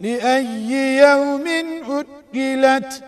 لأي يوم أجلت